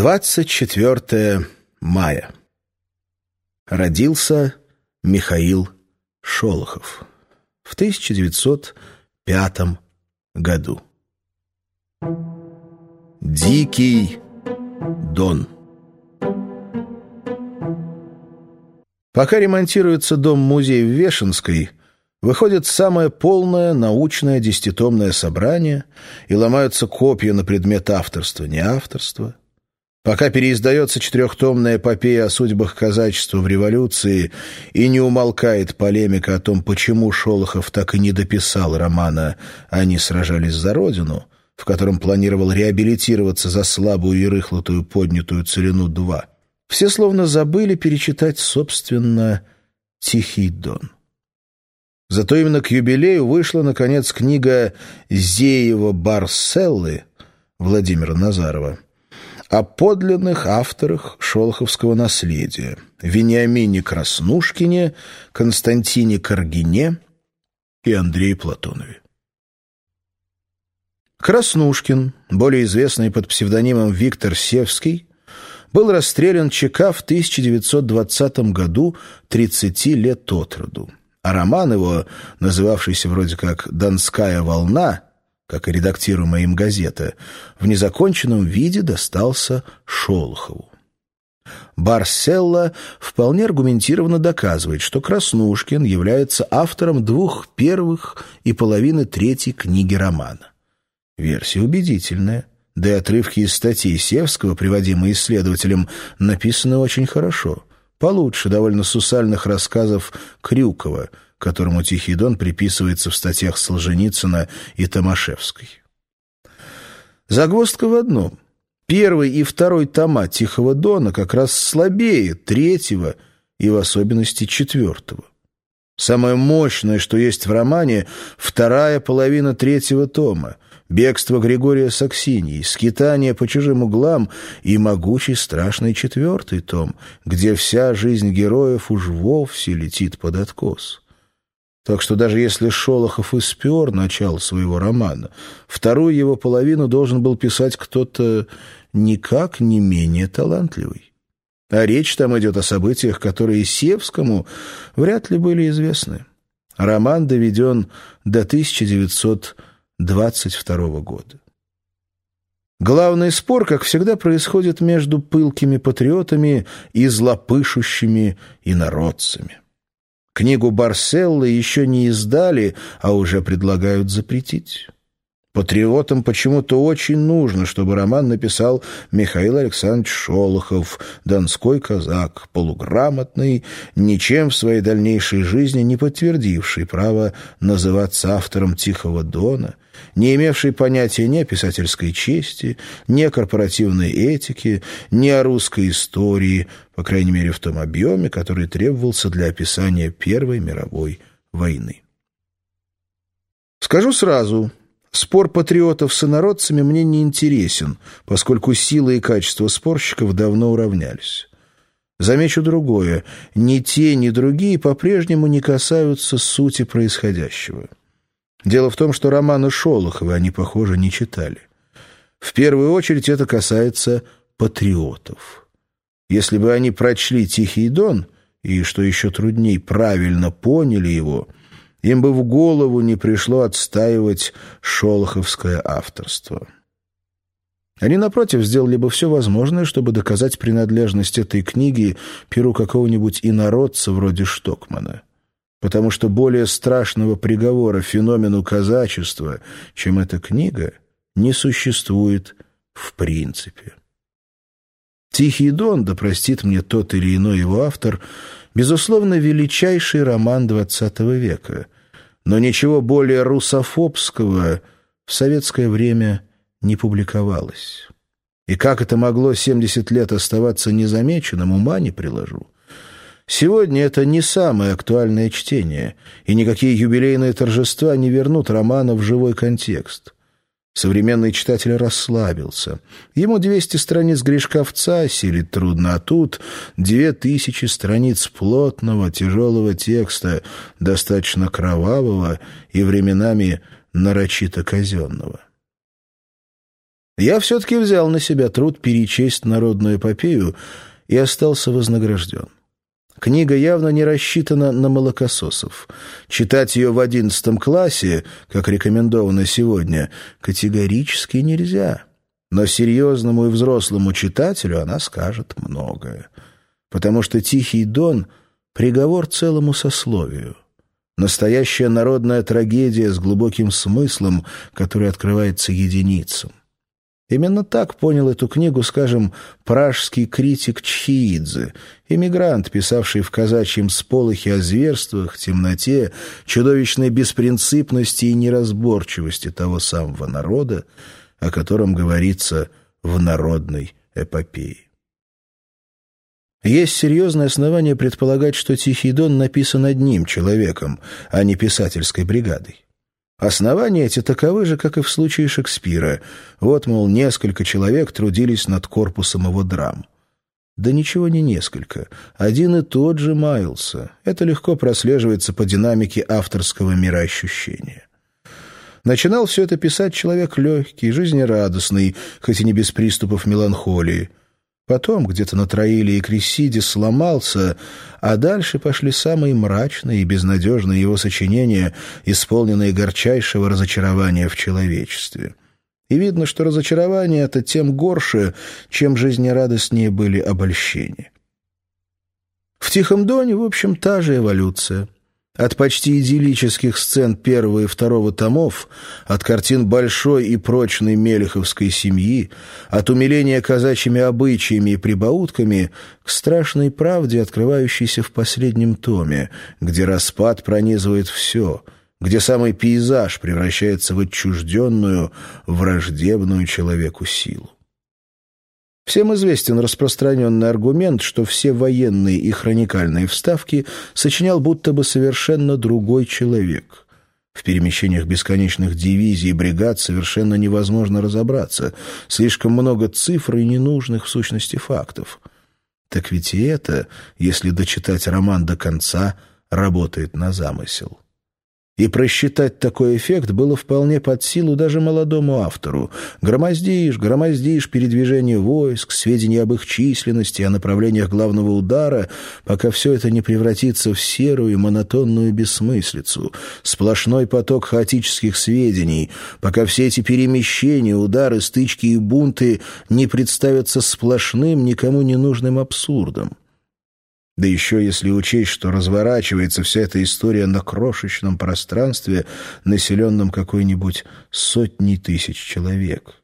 24 мая. Родился Михаил Шолохов в 1905 году. Дикий Дон. Пока ремонтируется дом-музей в Вешенской, выходит самое полное научное десятитомное собрание и ломаются копья на предмет авторства, не авторства. Пока переиздается четырехтомная эпопея о судьбах казачества в революции и не умолкает полемика о том, почему Шолохов так и не дописал романа «Они сражались за Родину», в котором планировал реабилитироваться за слабую и рыхлотую поднятую целину-2, все словно забыли перечитать, собственно, «Тихий дон». Зато именно к юбилею вышла, наконец, книга Зеева-Барселлы Владимира Назарова о подлинных авторах шолоховского наследия Вениамине Краснушкине, Константине Каргине и Андрее Платонове. Краснушкин, более известный под псевдонимом Виктор Севский, был расстрелян ЧК в 1920 году 30 лет от роду. А роман его, называвшийся вроде как «Донская волна», как и редактируемая им газета, в незаконченном виде достался Шолохову. Барселла вполне аргументированно доказывает, что Краснушкин является автором двух первых и половины третьей книги романа. Версия убедительная, да и отрывки из статей Севского, приводимые исследователем, написаны очень хорошо, получше довольно сусальных рассказов Крюкова – которому Тихий Дон приписывается в статьях Солженицына и Томашевской. Загвоздка в одном. Первый и второй тома Тихого Дона как раз слабее третьего и в особенности четвертого. Самое мощное, что есть в романе, вторая половина третьего тома, бегство Григория Саксинии, скитание по чужим углам и могучий страшный четвертый том, где вся жизнь героев уж вовсе летит под откос. Так что даже если Шолохов и спер начало своего романа, вторую его половину должен был писать кто-то никак не менее талантливый. А речь там идет о событиях, которые Севскому вряд ли были известны. Роман доведен до 1922 года. Главный спор, как всегда, происходит между пылкими патриотами и злопышущими инородцами. Книгу Барселлы еще не издали, а уже предлагают запретить. Патриотам почему-то очень нужно, чтобы роман написал Михаил Александрович Шолохов, донской казак, полуграмотный, ничем в своей дальнейшей жизни не подтвердивший право называться автором «Тихого дона», не имевший понятия ни о писательской чести, ни о корпоративной этике, ни о русской истории, по крайней мере в том объеме, который требовался для описания Первой мировой войны. Скажу сразу, Спор патриотов с инородцами мне не интересен, поскольку сила и качество спорщиков давно уравнялись. Замечу другое. Ни те, ни другие по-прежнему не касаются сути происходящего. Дело в том, что романы Шолохова они, похоже, не читали. В первую очередь это касается патриотов. Если бы они прочли «Тихий дон» и, что еще трудней, правильно поняли его – им бы в голову не пришло отстаивать шолоховское авторство. Они, напротив, сделали бы все возможное, чтобы доказать принадлежность этой книги перу какого-нибудь инородца вроде Штокмана. Потому что более страшного приговора феномену казачества, чем эта книга, не существует в принципе. «Тихий дон», да простит мне тот или иной его автор — безусловно, величайший роман XX века, но ничего более русофобского в советское время не публиковалось. И как это могло 70 лет оставаться незамеченным, ума не приложу. Сегодня это не самое актуальное чтение, и никакие юбилейные торжества не вернут романа в живой контекст. Современный читатель расслабился. Ему 200 страниц Гришковца силит трудно, а тут две тысячи страниц плотного, тяжелого текста, достаточно кровавого и временами нарочито казенного. Я все-таки взял на себя труд перечесть народную эпопею и остался вознагражден. Книга явно не рассчитана на молокососов. Читать ее в одиннадцатом классе, как рекомендовано сегодня, категорически нельзя. Но серьезному и взрослому читателю она скажет многое. Потому что «Тихий дон» — приговор целому сословию. Настоящая народная трагедия с глубоким смыслом, который открывается единицам. Именно так понял эту книгу, скажем, пражский критик Чхиидзе, эмигрант, писавший в казачьем сполохе о зверствах, темноте, чудовищной беспринципности и неразборчивости того самого народа, о котором говорится в народной эпопее. Есть серьезное основание предполагать, что «Тихий дон» написан одним человеком, а не писательской бригадой. Основания эти таковы же, как и в случае Шекспира. Вот, мол, несколько человек трудились над корпусом его драм. Да ничего не несколько. Один и тот же маялся. Это легко прослеживается по динамике авторского мироощущения. Начинал все это писать человек легкий, жизнерадостный, хоть и не без приступов меланхолии. Потом где-то на Троиле и Крисиде сломался, а дальше пошли самые мрачные и безнадежные его сочинения, исполненные горчайшего разочарования в человечестве. И видно, что разочарование это тем горше, чем жизнерадостнее были обольщения. В «Тихом доне», в общем, та же эволюция — от почти идиллических сцен первого и второго томов, от картин большой и прочной мелеховской семьи, от умиления казачьими обычаями и прибаутками к страшной правде, открывающейся в последнем томе, где распад пронизывает все, где самый пейзаж превращается в отчужденную, враждебную человеку силу. Всем известен распространенный аргумент, что все военные и хроникальные вставки сочинял будто бы совершенно другой человек. В перемещениях бесконечных дивизий и бригад совершенно невозможно разобраться. Слишком много цифр и ненужных в сущности фактов. Так ведь и это, если дочитать роман до конца, работает на замысел. И просчитать такой эффект было вполне под силу даже молодому автору. Громоздишь, громоздишь передвижение войск, сведения об их численности, о направлениях главного удара, пока все это не превратится в серую монотонную бессмыслицу, сплошной поток хаотических сведений, пока все эти перемещения, удары, стычки и бунты не представятся сплошным, никому не нужным абсурдом. Да еще если учесть, что разворачивается вся эта история на крошечном пространстве, населенном какой-нибудь сотней тысяч человек.